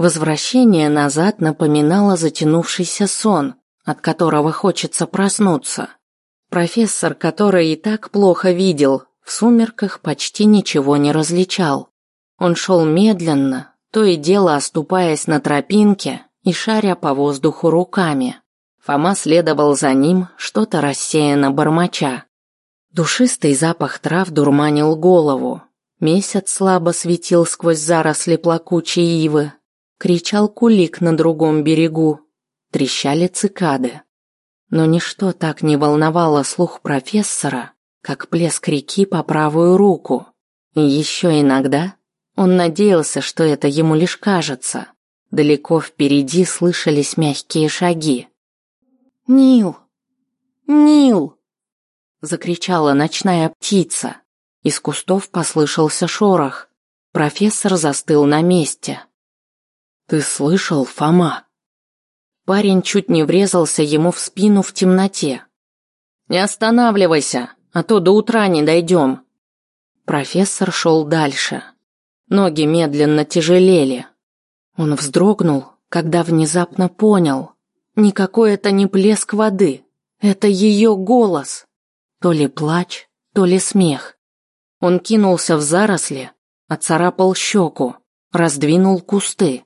Возвращение назад напоминало затянувшийся сон, от которого хочется проснуться. Профессор, который и так плохо видел, в сумерках почти ничего не различал. Он шел медленно, то и дело оступаясь на тропинке и шаря по воздуху руками. Фома следовал за ним, что-то рассеянно бормоча. Душистый запах трав дурманил голову. Месяц слабо светил сквозь заросли плакучей ивы, Кричал кулик на другом берегу. Трещали цикады. Но ничто так не волновало слух профессора, как плеск реки по правую руку. И еще иногда он надеялся, что это ему лишь кажется. Далеко впереди слышались мягкие шаги. «Нил! Нил!» Закричала ночная птица. Из кустов послышался шорох. Профессор застыл на месте. «Ты слышал, Фома?» Парень чуть не врезался ему в спину в темноте. «Не останавливайся, а то до утра не дойдем». Профессор шел дальше. Ноги медленно тяжелели. Он вздрогнул, когда внезапно понял. Никакой это не плеск воды. Это ее голос. То ли плач, то ли смех. Он кинулся в заросли, оцарапал щеку, раздвинул кусты.